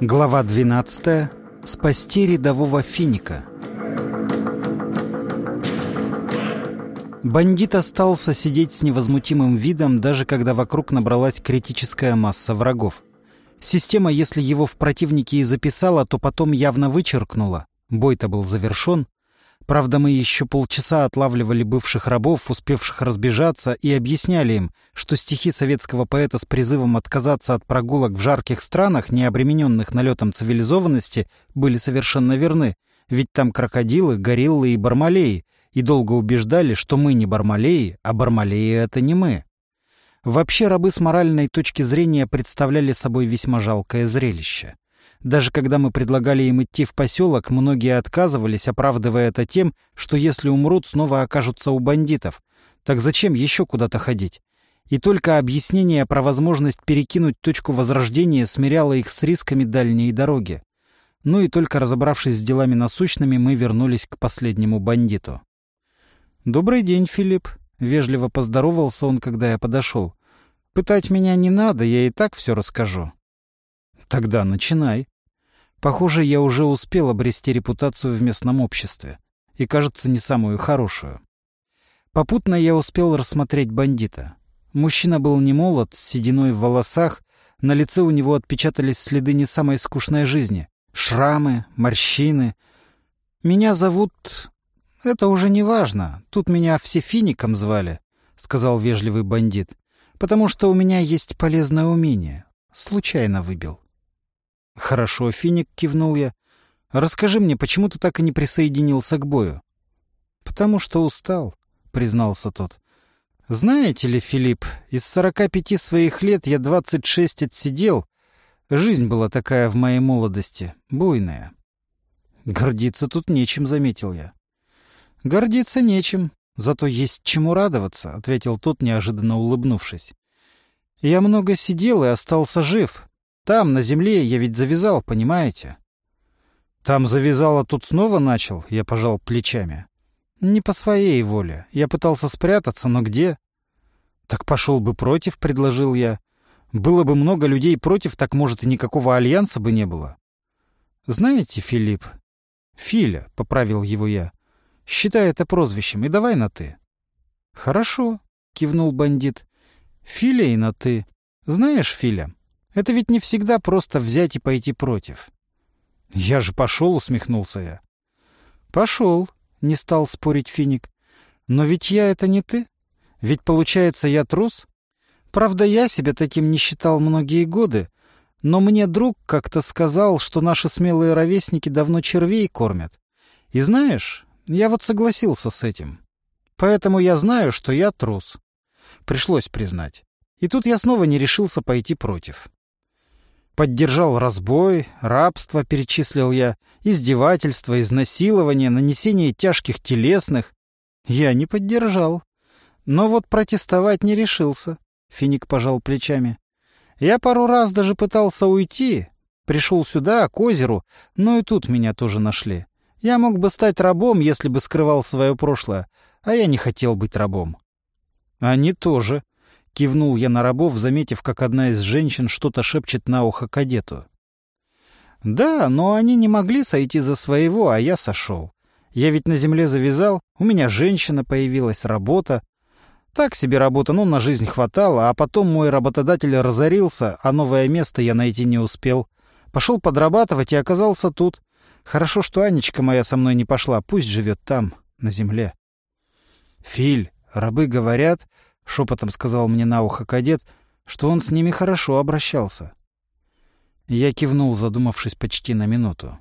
Глава 12. Спасти рядового финика. Бандит остался сидеть с невозмутимым видом, даже когда вокруг набралась критическая масса врагов. Система, если его в противнике и записала, то потом явно вычеркнула. Бой-то был завершен, Правда, мы еще полчаса отлавливали бывших рабов, успевших разбежаться, и объясняли им, что стихи советского поэта с призывом отказаться от прогулок в жарких странах, не обремененных налетом цивилизованности, были совершенно верны, ведь там крокодилы, гориллы и бармалеи, и долго убеждали, что мы не бармалеи, а бармалеи — это не мы. Вообще рабы с моральной точки зрения представляли собой весьма жалкое зрелище. Даже когда мы предлагали им идти в поселок, многие отказывались, оправдывая это тем, что если умрут, снова окажутся у бандитов. Так зачем еще куда-то ходить? И только объяснение про возможность перекинуть точку возрождения смиряло их с рисками дальней дороги. Ну и только разобравшись с делами насущными, мы вернулись к последнему бандиту. «Добрый день, Филипп», — вежливо поздоровался он, когда я подошел. «Пытать меня не надо, я и так все расскажу». «Тогда начинай», Похоже, я уже успел обрести репутацию в местном обществе. И, кажется, не самую хорошую. Попутно я успел рассмотреть бандита. Мужчина был не молод, с сединой в волосах, на лице у него отпечатались следы не самой скучной жизни. Шрамы, морщины. «Меня зовут...» «Это уже не важно. Тут меня все фиником звали», — сказал вежливый бандит. «Потому что у меня есть полезное умение. Случайно выбил». «Хорошо, Финик», — кивнул я. «Расскажи мне, почему ты так и не присоединился к бою?» «Потому что устал», — признался тот. «Знаете ли, Филипп, из сорока пяти своих лет я двадцать шесть отсидел. Жизнь была такая в моей молодости, буйная». «Гордиться тут нечем», — заметил я. «Гордиться нечем, зато есть чему радоваться», — ответил тот, неожиданно улыбнувшись. «Я много сидел и остался жив, там, на земле, я ведь завязал, понимаете? Там завязал, а тут снова начал, я пожал плечами. Не по своей воле. Я пытался спрятаться, но где? Так пошел бы против, предложил я. Было бы много людей против, так, может, и никакого альянса бы не было. Знаете, Филипп... Филя, — поправил его я. Считай это прозвищем, и давай на «ты». Хорошо, — кивнул бандит. Филя и на «ты». Знаешь, Филя, это ведь не всегда просто взять и пойти против. «Я же пошел», — усмехнулся я. «Пошел», — не стал спорить Финик. «Но ведь я — это не ты. Ведь, получается, я трус. Правда, я себя таким не считал многие годы, но мне друг как-то сказал, что наши смелые ровесники давно червей кормят. И знаешь, я вот согласился с этим. Поэтому я знаю, что я трус. Пришлось признать. И тут я снова не решился пойти против. Поддержал разбой, рабство, перечислил я, издевательство, изнасилование, нанесение тяжких телесных. Я не поддержал. Но вот протестовать не решился. Финик пожал плечами. Я пару раз даже пытался уйти. Пришел сюда, к озеру, но и тут меня тоже нашли. Я мог бы стать рабом, если бы скрывал свое прошлое, а я не хотел быть рабом. Они тоже, Кивнул я на рабов, заметив, как одна из женщин что-то шепчет на ухо кадету. «Да, но они не могли сойти за своего, а я сошел. Я ведь на земле завязал, у меня женщина появилась, работа. Так себе работа, ну, на жизнь хватало, а потом мой работодатель разорился, а новое место я найти не успел. Пошел подрабатывать и оказался тут. Хорошо, что Анечка моя со мной не пошла, пусть живет там, на земле». «Филь, рабы говорят, — шепотом сказал мне на ухо кадет, что он с ними хорошо обращался. Я кивнул, задумавшись почти на минуту.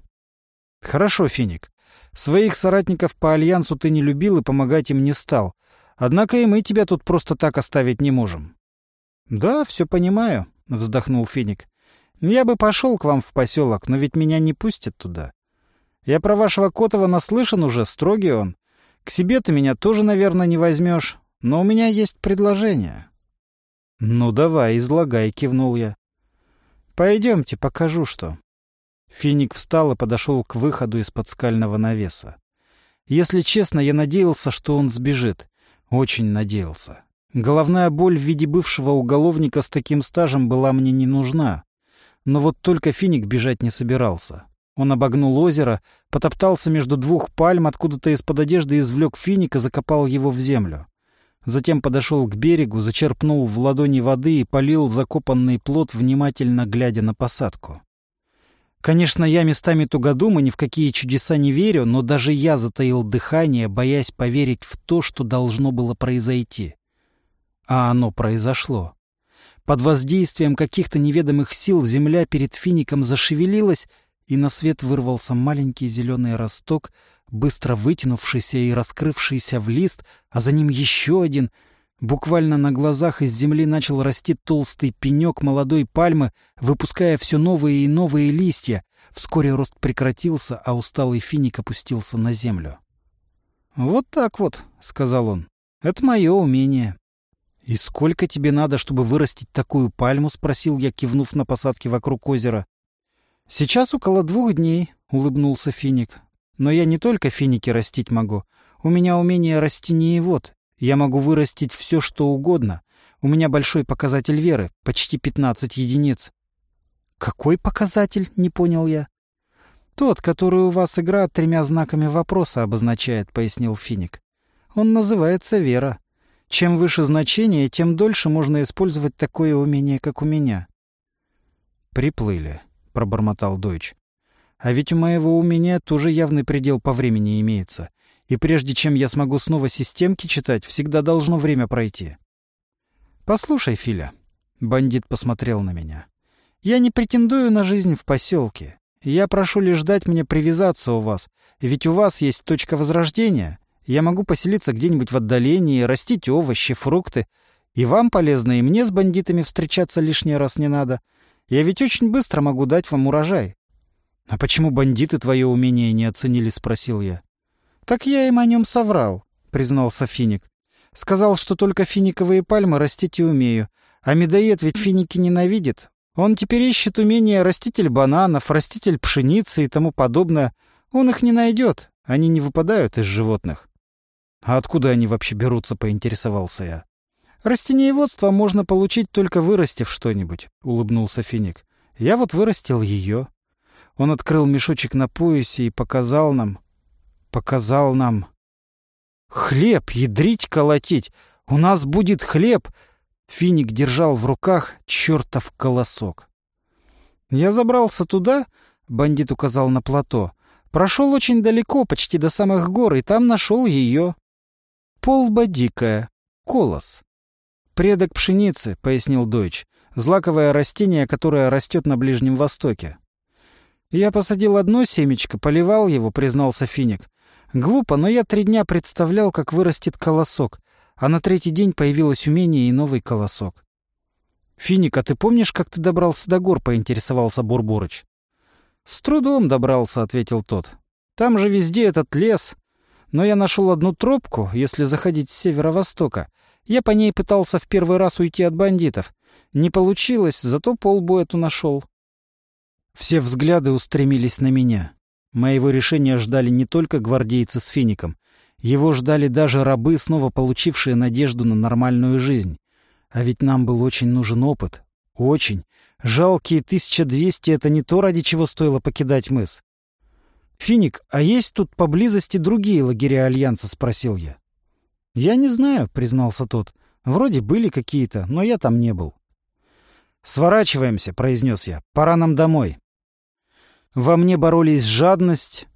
«Хорошо, Финик. Своих соратников по Альянсу ты не любил и помогать им не стал. Однако и мы тебя тут просто так оставить не можем». «Да, все понимаю», — вздохнул Финик. «Я бы пошел к вам в поселок, но ведь меня не пустят туда. Я про вашего Котова наслышан уже, строгий он. К себе ты меня тоже, наверное, не возьмешь. Но у меня есть предложение. Ну давай, излагай, кивнул я. Пойдемте, покажу что. Финик встал и подошел к выходу из-под скального навеса. Если честно, я надеялся, что он сбежит. Очень надеялся. Головная боль в виде бывшего уголовника с таким стажем была мне не нужна. Но вот только финик бежать не собирался. Он обогнул озеро, потоптался между двух пальм, откуда-то из-под одежды извлек финик и закопал его в землю. Затем подошел к берегу, зачерпнул в ладони воды и полил закопанный плод, внимательно глядя на посадку. Конечно, я местами тугодум и ни в какие чудеса не верю, но даже я затаил дыхание, боясь поверить в то, что должно было произойти. А оно произошло. Под воздействием каких-то неведомых сил земля перед фиником зашевелилась, и на свет вырвался маленький зеленый росток, быстро вытянувшийся и раскрывшийся в лист, а за ним еще один. Буквально на глазах из земли начал расти толстый пенек молодой пальмы, выпуская все новые и новые листья. Вскоре рост прекратился, а усталый финик опустился на землю. «Вот так вот», — сказал он, — «это мое умение». «И сколько тебе надо, чтобы вырастить такую пальму?» — спросил я, кивнув на посадки вокруг озера. «Сейчас около двух дней», — улыбнулся финик. «Но я не только финики растить могу. У меня умение растениевод. Я могу вырастить все, что угодно. У меня большой показатель веры, почти пятнадцать единиц». «Какой показатель?» — не понял я. «Тот, который у вас игра тремя знаками вопроса обозначает», — пояснил Финик. «Он называется вера. Чем выше значение, тем дольше можно использовать такое умение, как у меня». «Приплыли», пробормотал Дойч. А ведь у моего умения тоже явный предел по времени имеется. И прежде чем я смогу снова системки читать, всегда должно время пройти. Послушай, Филя, бандит посмотрел на меня. Я не претендую на жизнь в поселке. Я прошу лишь дать мне привязаться у вас, ведь у вас есть точка возрождения. Я могу поселиться где-нибудь в отдалении, растить овощи, фрукты. И вам полезно, и мне с бандитами встречаться лишний раз не надо. Я ведь очень быстро могу дать вам урожай. — А почему бандиты твое умение не оценили? — спросил я. — Так я им о нем соврал, — признался финик. Сказал, что только финиковые пальмы растить и умею. А медоед ведь финики ненавидит. Он теперь ищет умение раститель бананов, раститель пшеницы и тому подобное. Он их не найдет. Они не выпадают из животных. — А откуда они вообще берутся, — поинтересовался я. «Растениеводство можно получить, только вырастив что-нибудь», — улыбнулся Финик. «Я вот вырастил ее». Он открыл мешочек на поясе и показал нам... Показал нам... «Хлеб! Ядрить, колотить! У нас будет хлеб!» Финик держал в руках чертов колосок. «Я забрался туда», — бандит указал на плато. «Прошел очень далеко, почти до самых гор, и там нашел ее. Полба дикая, колос. «Предок пшеницы», — пояснил Дойч. «Злаковое растение, которое растет на Ближнем Востоке». «Я посадил одно семечко, поливал его», — признался Финик. «Глупо, но я три дня представлял, как вырастет колосок, а на третий день появилось умение и новый колосок». «Финик, а ты помнишь, как ты добрался до гор?» — поинтересовался Бурбурыч. «С трудом добрался», — ответил тот. «Там же везде этот лес. Но я нашел одну тропку, если заходить с северо-востока, я по ней пытался в первый раз уйти от бандитов. Не получилось, зато полбу эту нашел. Все взгляды устремились на меня. Моего решения ждали не только гвардейцы с фиником. Его ждали даже рабы, снова получившие надежду на нормальную жизнь. А ведь нам был очень нужен опыт. Очень. Жалкие 1200 — это не то, ради чего стоило покидать мыс. «Финик, а есть тут поблизости другие лагеря Альянса?» — спросил я. «Я не знаю», — признался тот. «Вроде были какие-то, но я там не был». «Сворачиваемся», — произнес я. «Пора нам домой». Во мне боролись жадность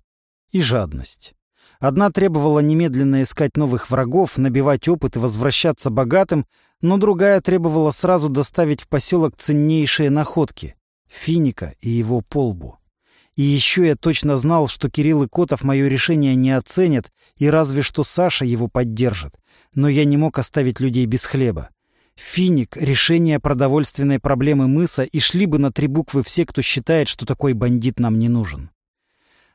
и жадность. Одна требовала немедленно искать новых врагов, набивать опыт и возвращаться богатым, но другая требовала сразу доставить в поселок ценнейшие находки — Финика и его полбу. И еще я точно знал, что Кирилл и Котов мое решение не оценят, и разве что Саша его поддержит. Но я не мог оставить людей без хлеба. Финик — решение продовольственной проблемы мыса, и шли бы на три буквы все, кто считает, что такой бандит нам не нужен.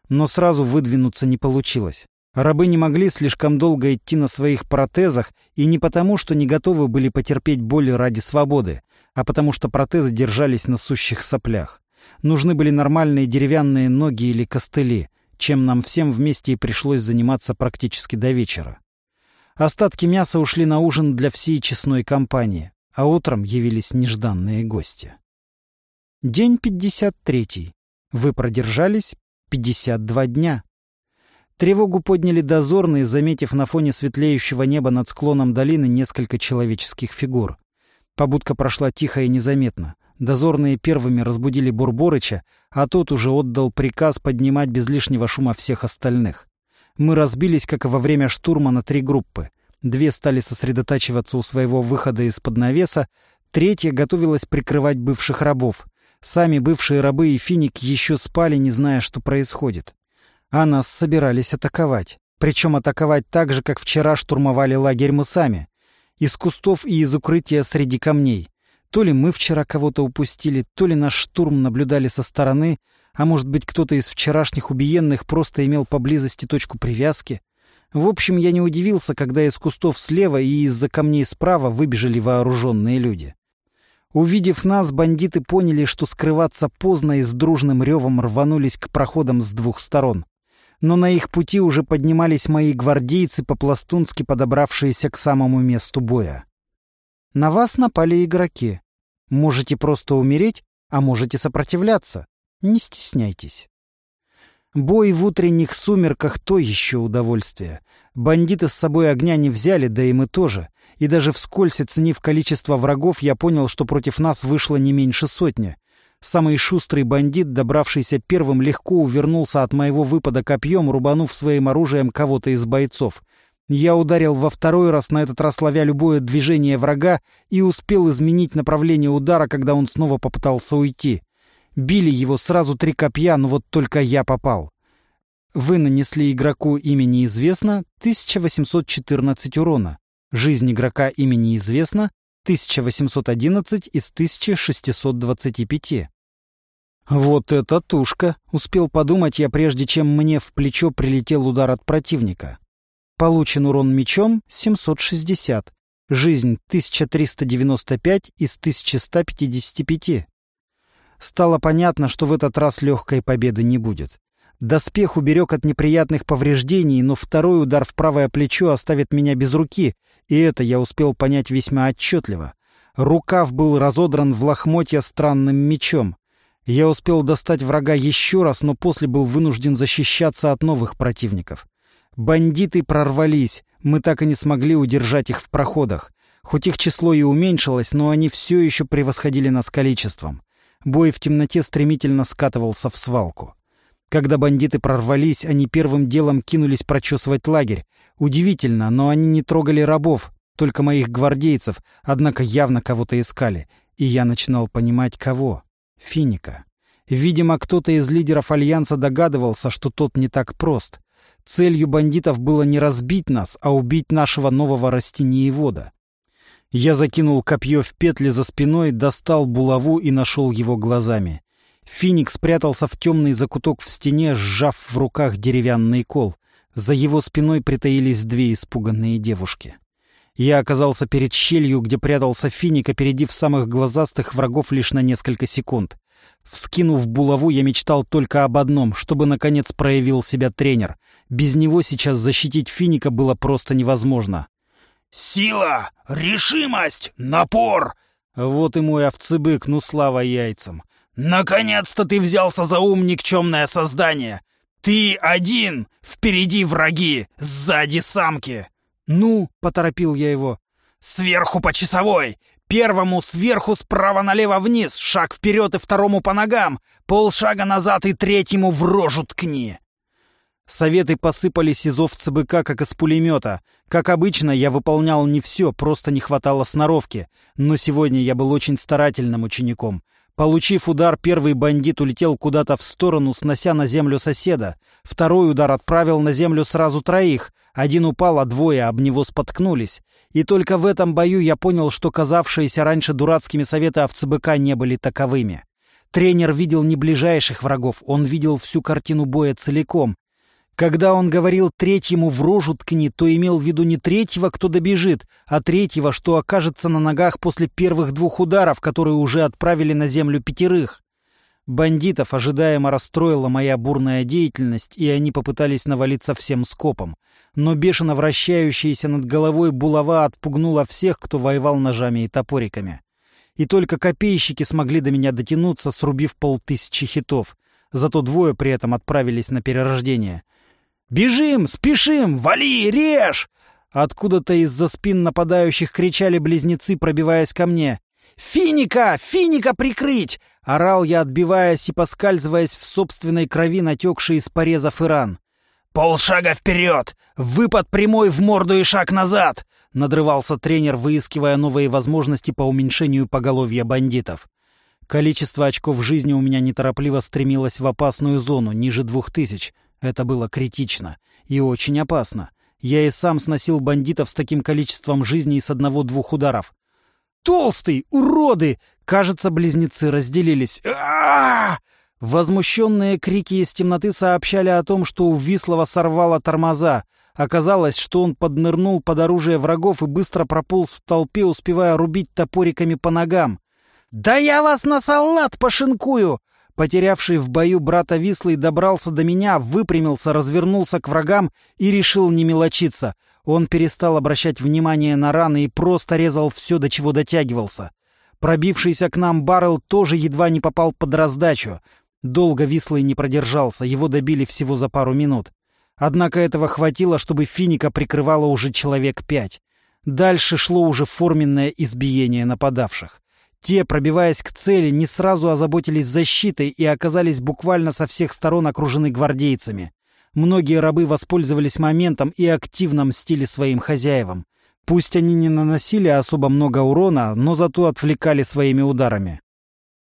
Но сразу выдвинуться не получилось. Рабы не могли слишком долго идти на своих протезах, и не потому, что не готовы были потерпеть боль ради свободы, а потому что протезы держались на сущих соплях. Нужны были нормальные деревянные ноги или костыли, чем нам всем вместе и пришлось заниматься практически до вечера. Остатки мяса ушли на ужин для всей честной компании, а утром явились нежданные гости. День 53. Вы продержались 52 дня. Тревогу подняли дозорные, заметив на фоне светлеющего неба над склоном долины несколько человеческих фигур. Побудка прошла тихо и незаметно. Дозорные первыми разбудили Бурборыча, а тот уже отдал приказ поднимать без лишнего шума всех остальных. Мы разбились, как и во время штурма, на три группы. Две стали сосредотачиваться у своего выхода из-под навеса, третья готовилась прикрывать бывших рабов. Сами бывшие рабы и финик еще спали, не зная, что происходит. А нас собирались атаковать. Причем атаковать так же, как вчера штурмовали лагерь мы сами. Из кустов и из укрытия среди камней. То ли мы вчера кого-то упустили, то ли наш штурм наблюдали со стороны, а может быть, кто-то из вчерашних убиенных просто имел поблизости точку привязки. В общем, я не удивился, когда из кустов слева и из-за камней справа выбежали вооруженные люди. Увидев нас, бандиты поняли, что скрываться поздно и с дружным ревом рванулись к проходам с двух сторон. Но на их пути уже поднимались мои гвардейцы, по-пластунски подобравшиеся к самому месту боя. На вас напали игроки. Можете просто умереть, а можете сопротивляться. Не стесняйтесь. Бой в утренних сумерках — то еще удовольствие. Бандиты с собой огня не взяли, да и мы тоже. И даже вскользь оценив количество врагов, я понял, что против нас вышло не меньше сотни. Самый шустрый бандит, добравшийся первым, легко увернулся от моего выпада копьем, рубанув своим оружием кого-то из бойцов. Я ударил во второй раз, на этот раз ловя любое движение врага, и успел изменить направление удара, когда он снова попытался уйти. Били его сразу три копья, но вот только я попал. Вы нанесли игроку имени известно 1814 урона. Жизнь игрока имени известно 1811 из 1625. Вот это тушка! Успел подумать я, прежде чем мне в плечо прилетел удар от противника. Получен урон мечом 760. Жизнь 1395 из 1155. Стало понятно, что в этот раз легкой победы не будет. Доспех уберег от неприятных повреждений, но второй удар в правое плечо оставит меня без руки, и это я успел понять весьма отчетливо. Рукав был разодран в лохмотья странным мечом. Я успел достать врага еще раз, но после был вынужден защищаться от новых противников. Бандиты прорвались, мы так и не смогли удержать их в проходах. Хоть их число и уменьшилось, но они все еще превосходили нас количеством. Бой в темноте стремительно скатывался в свалку. Когда бандиты прорвались, они первым делом кинулись прочесывать лагерь. Удивительно, но они не трогали рабов, только моих гвардейцев, однако явно кого-то искали. И я начинал понимать, кого. Финика. Видимо, кто-то из лидеров Альянса догадывался, что тот не так прост. Целью бандитов было не разбить нас, а убить нашего нового растениевода. Я закинул копье в петли за спиной, достал булаву и нашел его глазами. Финик спрятался в темный закуток в стене, сжав в руках деревянный кол. За его спиной притаились две испуганные девушки. Я оказался перед щелью, где прятался Финик, опередив самых глазастых врагов лишь на несколько секунд. Вскинув булаву, я мечтал только об одном, чтобы, наконец, проявил себя тренер. Без него сейчас защитить Финика было просто невозможно. «Сила! Решимость! Напор!» Вот и мой овцебык, ну слава яйцам. «Наконец-то ты взялся за ум никчемное создание! Ты один! Впереди враги! Сзади самки!» «Ну!» — поторопил я его. «Сверху по часовой! Первому сверху справа налево вниз, шаг вперед и второму по ногам, полшага назад и третьему в рожу ткни!» Советы посыпались из ЦБК, как из пулемета. Как обычно, я выполнял не все, просто не хватало сноровки. Но сегодня я был очень старательным учеником. Получив удар, первый бандит улетел куда-то в сторону, снося на землю соседа. Второй удар отправил на землю сразу троих. Один упал, а двое об него споткнулись. И только в этом бою я понял, что казавшиеся раньше дурацкими советы ОВЦБК не были таковыми. Тренер видел не ближайших врагов, он видел всю картину боя целиком, когда он говорил третьему в рожу ткни, то имел в виду не третьего, кто добежит, а третьего, что окажется на ногах после первых двух ударов, которые уже отправили на землю пятерых. Бандитов ожидаемо расстроила моя бурная деятельность, и они попытались навалиться всем скопом. Но бешено вращающаяся над головой булава отпугнула всех, кто воевал ножами и топориками. и только копейщики смогли до меня дотянуться, срубив полтысячи хитов. Зато двое при этом отправились на перерождение. «Бежим! Спешим! Вали! Режь!» Откуда-то из-за спин нападающих кричали близнецы, пробиваясь ко мне. «Финика! Финика прикрыть!» — орал я, отбиваясь и поскальзываясь в собственной крови, натекшей из порезов и ран. «Полшага вперед! Выпад прямой в морду и шаг назад!» — надрывался тренер, выискивая новые возможности по уменьшению поголовья бандитов. Количество очков жизни у меня неторопливо стремилось в опасную зону, ниже двух тысяч. Это было критично и очень опасно. Я и сам сносил бандитов с таким количеством жизни и с одного-двух ударов. «Толстый! Уроды!» Кажется, близнецы разделились. а Возмущенные крики из темноты сообщали о том, что у Вислова сорвало тормоза. Оказалось, что он поднырнул под оружие врагов и быстро прополз в толпе, успевая рубить топориками по ногам. «Да я вас на салат пошинкую!» Потерявший в бою брата Вислый добрался до меня, выпрямился, развернулся к врагам и решил не мелочиться. Он перестал обращать внимание на раны и просто резал все, до чего дотягивался. Пробившийся к нам Баррел тоже едва не попал под раздачу. Долго Вислый не продержался, его добили всего за пару минут. Однако этого хватило, чтобы Финика прикрывала уже человек пять. Дальше шло уже форменное избиение нападавших. Те, пробиваясь к цели, не сразу озаботились защитой и оказались буквально со всех сторон окружены гвардейцами. Многие рабы воспользовались моментом и активно мстили своим хозяевам. Пусть они не наносили особо много урона, но зато отвлекали своими ударами.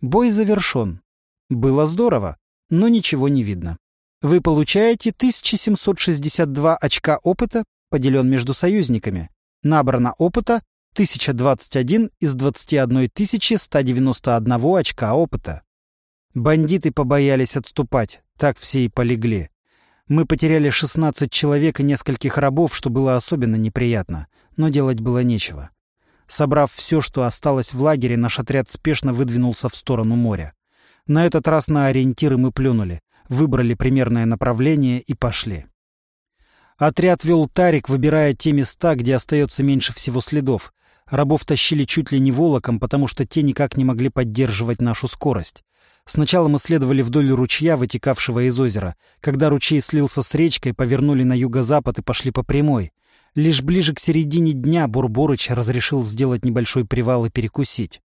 Бой завершен. Было здорово, но ничего не видно. Вы получаете 1762 очка опыта, поделен между союзниками. Набрано опыта 1021 из 21 191 очка опыта. Бандиты побоялись отступать, так все и полегли. Мы потеряли 16 человек и нескольких рабов, что было особенно неприятно, но делать было нечего. Собрав все, что осталось в лагере, наш отряд спешно выдвинулся в сторону моря. На этот раз на ориентиры мы плюнули, выбрали примерное направление и пошли. Отряд вел Тарик, выбирая те места, где остается меньше всего следов, Рабов тащили чуть ли не волоком, потому что те никак не могли поддерживать нашу скорость. Сначала мы следовали вдоль ручья, вытекавшего из озера. Когда ручей слился с речкой, повернули на юго-запад и пошли по прямой. Лишь ближе к середине дня Бурборыч разрешил сделать небольшой привал и перекусить.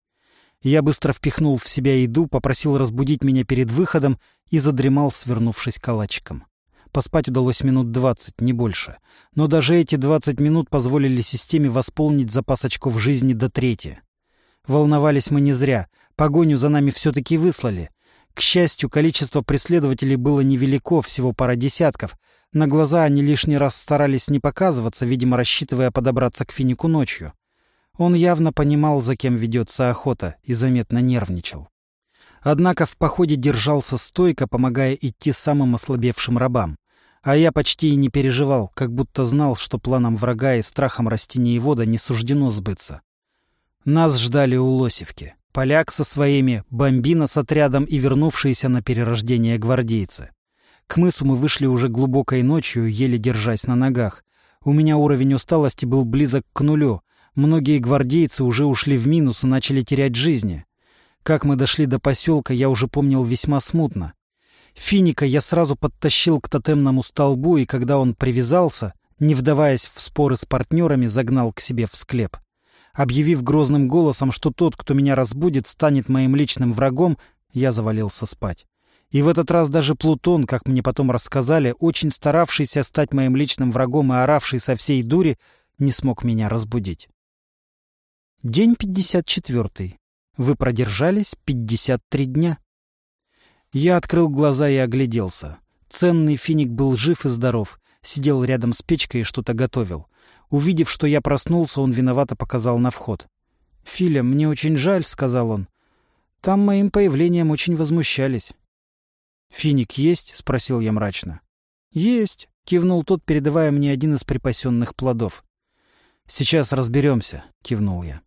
Я быстро впихнул в себя еду, попросил разбудить меня перед выходом и задремал, свернувшись калачиком. Поспать удалось минут двадцать, не больше. Но даже эти двадцать минут позволили системе восполнить запас очков жизни до трети. Волновались мы не зря. Погоню за нами все-таки выслали. К счастью, количество преследователей было невелико, всего пара десятков. На глаза они лишний раз старались не показываться, видимо, рассчитывая подобраться к финику ночью. Он явно понимал, за кем ведется охота, и заметно нервничал. Однако в походе держался стойко, помогая идти самым ослабевшим рабам. А я почти и не переживал, как будто знал, что планом врага и страхом растениевода не суждено сбыться. Нас ждали у Лосевки. Поляк со своими, бомбина с отрядом и вернувшиеся на перерождение гвардейцы. К мысу мы вышли уже глубокой ночью, еле держась на ногах. У меня уровень усталости был близок к нулю. Многие гвардейцы уже ушли в минус и начали терять жизни. Как мы дошли до поселка, я уже помнил весьма смутно. Финика я сразу подтащил к тотемному столбу, и когда он привязался, не вдаваясь в споры с партнерами, загнал к себе в склеп. Объявив грозным голосом, что тот, кто меня разбудит, станет моим личным врагом, я завалился спать. И в этот раз даже Плутон, как мне потом рассказали, очень старавшийся стать моим личным врагом и оравший со всей дури, не смог меня разбудить. День пятьдесят четвертый. Вы продержались пятьдесят три дня. Я открыл глаза и огляделся. Ценный финик был жив и здоров, сидел рядом с печкой и что-то готовил. Увидев, что я проснулся, он виновато показал на вход. «Филя, мне очень жаль», — сказал он. «Там моим появлением очень возмущались». «Финик есть?» — спросил я мрачно. «Есть», — кивнул тот, передавая мне один из припасенных плодов. «Сейчас разберемся», — кивнул я.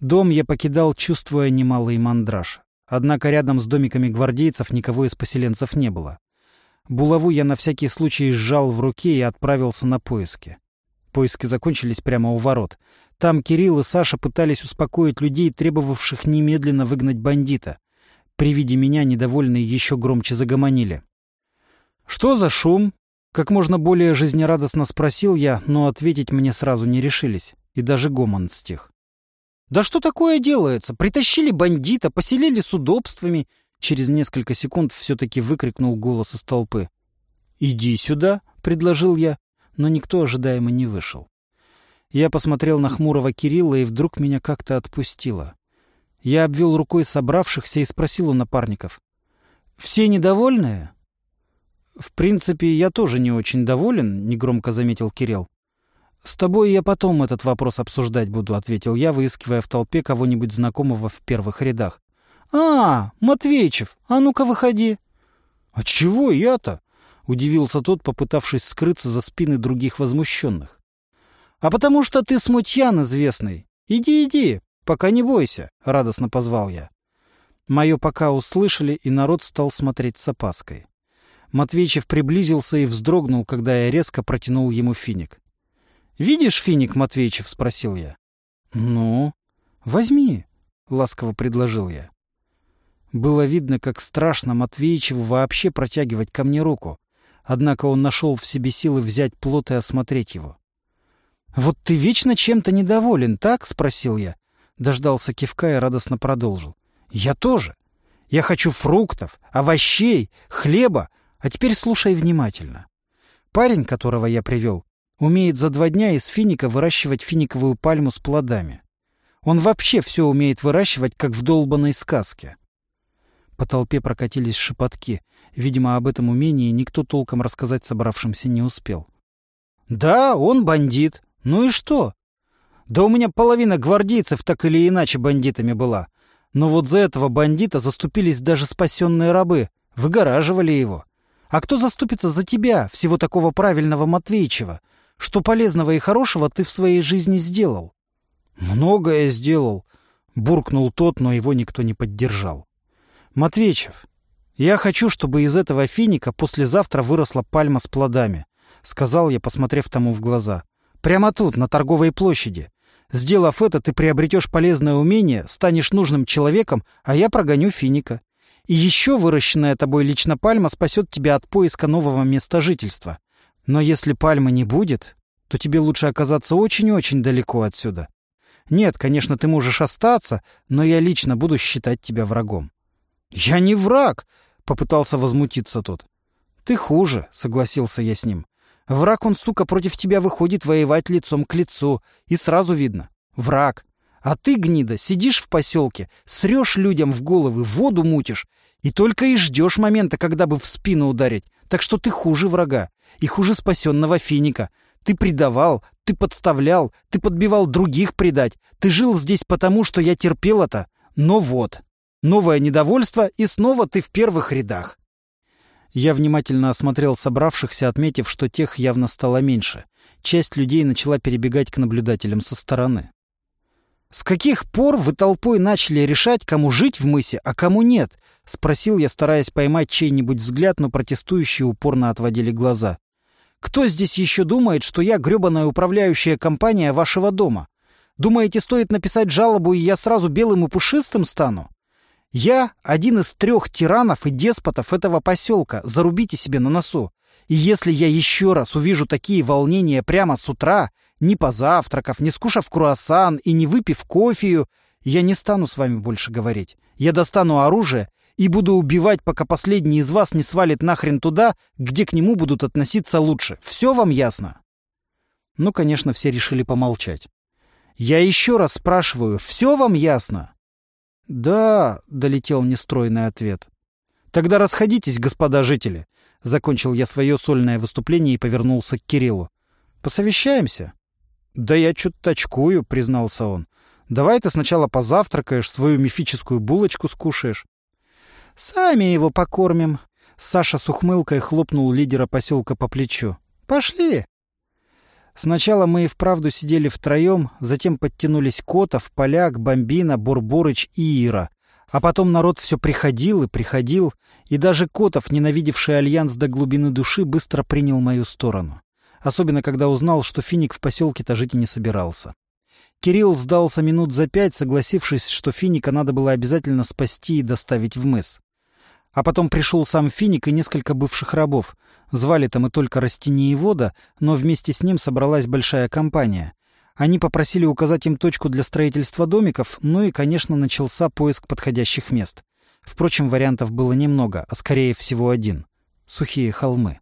Дом я покидал, чувствуя немалый мандраж. Однако рядом с домиками гвардейцев никого из поселенцев не было. Булаву я на всякий случай сжал в руке и отправился на поиски. Поиски закончились прямо у ворот. Там Кирилл и Саша пытались успокоить людей, требовавших немедленно выгнать бандита. При виде меня недовольные еще громче загомонили. «Что за шум?» Как можно более жизнерадостно спросил я, но ответить мне сразу не решились, и даже гомон стих. «Да что такое делается? Притащили бандита, поселили с удобствами!» Через несколько секунд все-таки выкрикнул голос из толпы. «Иди сюда!» — предложил я, но никто ожидаемо не вышел. Я посмотрел на хмурого Кирилла, и вдруг меня как-то отпустило. Я обвел рукой собравшихся и спросил у напарников. «Все недовольные?» «В принципе, я тоже не очень доволен», — негромко заметил Кирилл. «С тобой я потом этот вопрос обсуждать буду», — ответил я, выискивая в толпе кого-нибудь знакомого в первых рядах. «А, Матвеичев, а ну-ка выходи». «А чего я-то?» — удивился тот, попытавшись скрыться за спины других возмущенных. «А потому что ты смутьян известный. Иди, иди, пока не бойся», — радостно позвал я. Мое «пока» услышали, и народ стал смотреть с опаской. Матвеичев приблизился и вздрогнул, когда я резко протянул ему финик. «Видишь финик, Матвеичев?» — спросил я. «Ну, возьми», — ласково предложил я. Было видно, как страшно Матвеичеву вообще протягивать ко мне руку. Однако он нашел в себе силы взять плод и осмотреть его. «Вот ты вечно чем-то недоволен, так?» — спросил я. Дождался кивка и радостно продолжил. «Я тоже. Я хочу фруктов, овощей, хлеба, а теперь слушай внимательно. Парень, которого я привел, умеет за два дня из финика выращивать финиковую пальму с плодами. Он вообще все умеет выращивать, как в долбанной сказке. По толпе прокатились шепотки. Видимо, об этом умении никто толком рассказать собравшимся не успел. «Да, он бандит. Ну и что? Да у меня половина гвардейцев так или иначе бандитами была. Но вот за этого бандита заступились даже спасенные рабы, выгораживали его. А кто заступится за тебя, всего такого правильного Матвеичева? Что полезного и хорошего ты в своей жизни сделал? Многое сделал, буркнул тот, но его никто не поддержал. Матвеичев, я хочу, чтобы из этого финика послезавтра выросла пальма с плодами, сказал я, посмотрев тому в глаза. Прямо тут, на торговой площади. Сделав это, ты приобретешь полезное умение, станешь нужным человеком, а я прогоню финика. И еще выращенная тобой лично пальма спасет тебя от поиска нового места жительства. Но если пальмы не будет, то тебе лучше оказаться очень-очень далеко отсюда. Нет, конечно, ты можешь остаться, но я лично буду считать тебя врагом. — Я не враг! — попытался возмутиться тот. — Ты хуже, — согласился я с ним. Враг он, сука, против тебя выходит воевать лицом к лицу, и сразу видно. Враг. А ты, гнида, сидишь в поселке, срешь людям в головы, воду мутишь, и только и ждешь момента, когда бы в спину ударить. Так что ты хуже врага и хуже спасенного финика. Ты предавал, ты подставлял, ты подбивал других предать. Ты жил здесь потому, что я терпел это. Но вот, новое недовольство, и снова ты в первых рядах. Я внимательно осмотрел собравшихся, отметив, что тех явно стало меньше. Часть людей начала перебегать к наблюдателям со стороны. «С каких пор вы толпой начали решать, кому жить в мысе, а кому нет?» — спросил я, стараясь поймать чей-нибудь взгляд, но протестующие упорно отводили глаза. «Кто здесь еще думает, что я гребаная управляющая компания вашего дома? Думаете, стоит написать жалобу, и я сразу белым и пушистым стану? Я один из трех тиранов и деспотов этого поселка, зарубите себе на носу. И если я еще раз увижу такие волнения прямо с утра, не позавтракав, не скушав круассан и не выпив кофею, я не стану с вами больше говорить. Я достану оружие и буду убивать, пока последний из вас не свалит нахрен туда, где к нему будут относиться лучше. Все вам ясно?» Ну, конечно, все решили помолчать. «Я еще раз спрашиваю, все вам ясно?» «Да», — долетел нестройный ответ. «Тогда расходитесь, господа жители», — закончил я свое сольное выступление и повернулся к Кириллу. «Посовещаемся?» «Да я точкую», — признался он. «Давай ты сначала позавтракаешь, свою мифическую булочку скушаешь». «Сами его покормим», — Саша с ухмылкой хлопнул лидера поселка по плечу. «Пошли». Сначала мы и вправду сидели втроем, затем подтянулись Котов, Поляк, Бомбина, Бурборыч и Ира. А потом народ все приходил и приходил, и даже Котов, ненавидевший Альянс до глубины души, быстро принял мою сторону особенно когда узнал, что Финик в поселке-то жить и не собирался. Кирилл сдался минут за пять, согласившись, что Финика надо было обязательно спасти и доставить в мыс. А потом пришел сам Финик и несколько бывших рабов. Звали-то мы только Растениевода, но вместе с ним собралась большая компания. Они попросили указать им точку для строительства домиков, ну и, конечно, начался поиск подходящих мест. Впрочем, вариантов было немного, а скорее всего один — сухие холмы.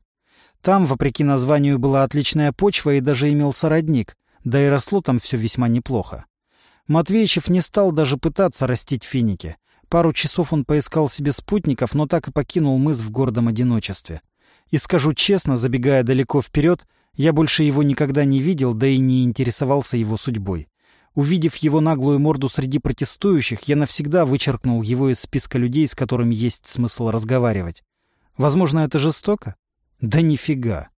Там, вопреки названию, была отличная почва и даже имелся родник, да и росло там все весьма неплохо. Матвеичев не стал даже пытаться растить финики. Пару часов он поискал себе спутников, но так и покинул мыс в гордом одиночестве. И скажу честно, забегая далеко вперед, я больше его никогда не видел, да и не интересовался его судьбой. Увидев его наглую морду среди протестующих, я навсегда вычеркнул его из списка людей, с которыми есть смысл разговаривать. Возможно, это жестоко? Да нифига.